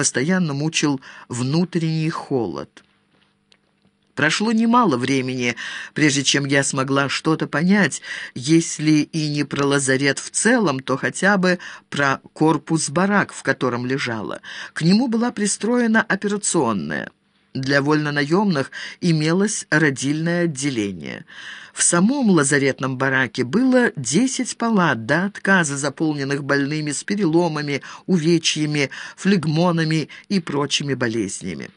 постоянно мучил внутренний холод. Прошло немало времени, прежде чем я смогла что-то понять, если и не про лазарет в целом, то хотя бы про корпус-барак, в котором лежала. К нему была пристроена операционная. Для вольнонаемных имелось родильное отделение. В самом лазаретном бараке было 10 палат до отказа, заполненных больными с переломами, увечьями, флегмонами и прочими болезнями.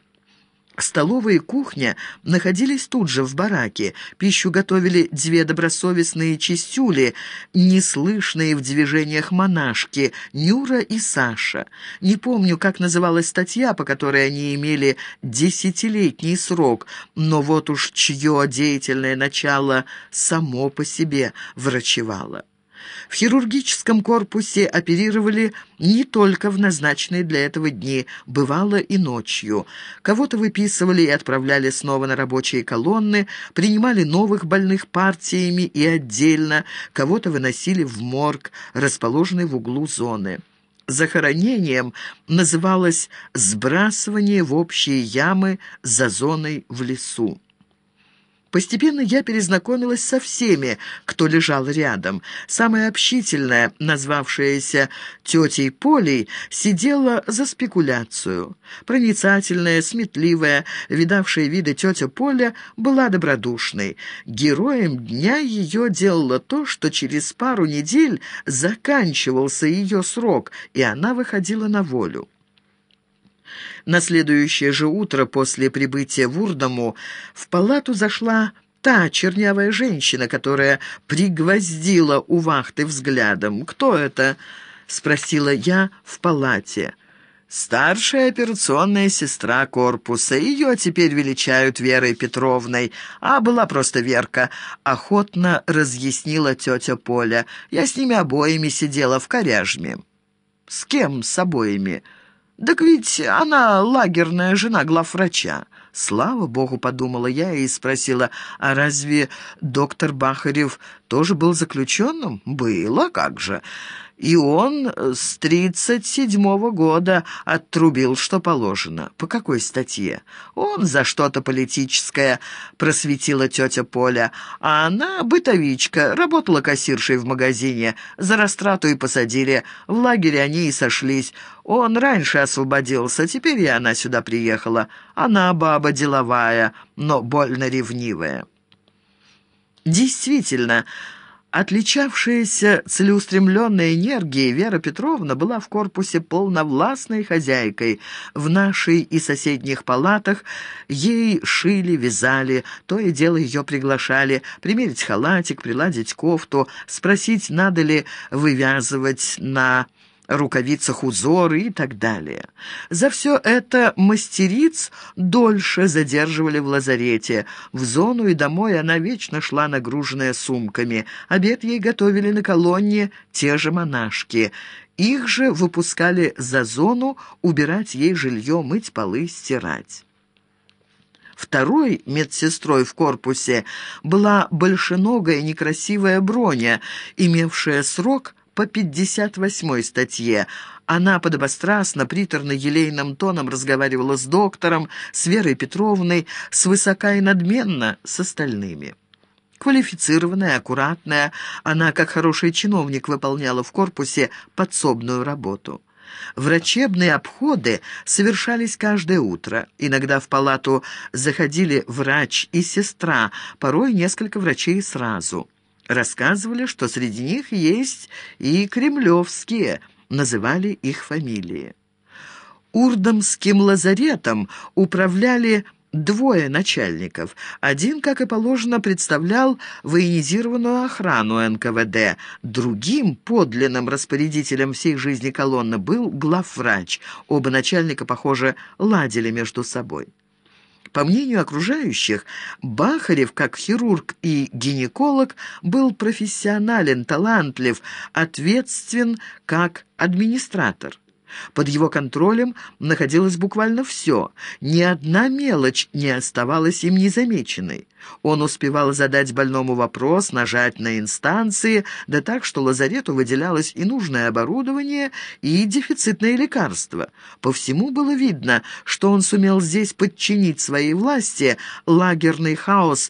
Столовая и кухня находились тут же, в бараке. Пищу готовили две добросовестные чистюли, неслышные в движениях монашки, Нюра и Саша. Не помню, как называлась статья, по которой они имели десятилетний срок, но вот уж чье деятельное начало само по себе врачевало. В хирургическом корпусе оперировали не только в назначенные для этого дни, бывало и ночью. Кого-то выписывали и отправляли снова на рабочие колонны, принимали новых больных партиями и отдельно, кого-то выносили в морг, расположенный в углу зоны. Захоронением называлось «сбрасывание в общие ямы за зоной в лесу». Постепенно я перезнакомилась со всеми, кто лежал рядом. Самая общительная, назвавшаяся тетей Полей, сидела за спекуляцию. Проницательная, сметливая, видавшая виды тетя Поля была добродушной. Героем дня ее делало то, что через пару недель заканчивался ее срок, и она выходила на волю. На следующее же утро после прибытия в Урдому в палату зашла та чернявая женщина, которая пригвоздила у вахты взглядом. «Кто это?» — спросила я в палате. «Старшая операционная сестра корпуса. Ее теперь величают Верой Петровной, а была просто Верка», — охотно разъяснила тетя Поля. «Я с ними обоими сидела в коряжме». «С кем с обоими?» «Так ведь она лагерная жена главврача». «Слава богу», — подумала я и спросила, «а разве доктор Бахарев тоже был заключенным?» «Было, как же». И он с тридцать седьмого года отрубил, что положено. По какой статье? Он за что-то политическое, просветила тетя Поля. А она бытовичка, работала кассиршей в магазине. За растрату и посадили. В лагере они и сошлись. Он раньше освободился, теперь и она сюда приехала. Она баба деловая, но больно ревнивая. Действительно, Отличавшаяся целеустремленной энергией, Вера Петровна была в корпусе полновластной хозяйкой. В нашей и соседних палатах ей шили, вязали, то и дело ее приглашали примерить халатик, приладить кофту, спросить, надо ли вывязывать на рукавицах узоры и так далее. За все это мастериц дольше задерживали в лазарете. В зону и домой она вечно шла нагруженная сумками. Обед ей готовили на колонне те же монашки. Их же выпускали за зону убирать ей жилье, мыть полы, стирать. Второй медсестрой в корпусе была большеногая некрасивая броня, имевшая срок по 58 статье. Она подобострастно, приторно-елейным тоном разговаривала с доктором, с Верой Петровной, свысока и надменно с остальными. Квалифицированная, аккуратная, она, как хороший чиновник, выполняла в корпусе подсобную работу. Врачебные обходы совершались каждое утро. Иногда в палату заходили врач и сестра, порой несколько врачей сразу. Рассказывали, что среди них есть и кремлевские, называли их фамилии. Урдомским лазаретом управляли двое начальников. Один, как и положено, представлял военизированную охрану НКВД. Другим, подлинным распорядителем всей жизни колонны, был главврач. Оба начальника, похоже, ладили между собой. По мнению окружающих, Бахарев, как хирург и гинеколог, был профессионален, талантлив, ответственен как администратор. Под его контролем находилось буквально все. Ни одна мелочь не оставалась им незамеченной. Он успевал задать больному вопрос, нажать на инстанции, да так, что лазарету выделялось и нужное оборудование, и дефицитные лекарства. По всему было видно, что он сумел здесь подчинить своей власти лагерный хаос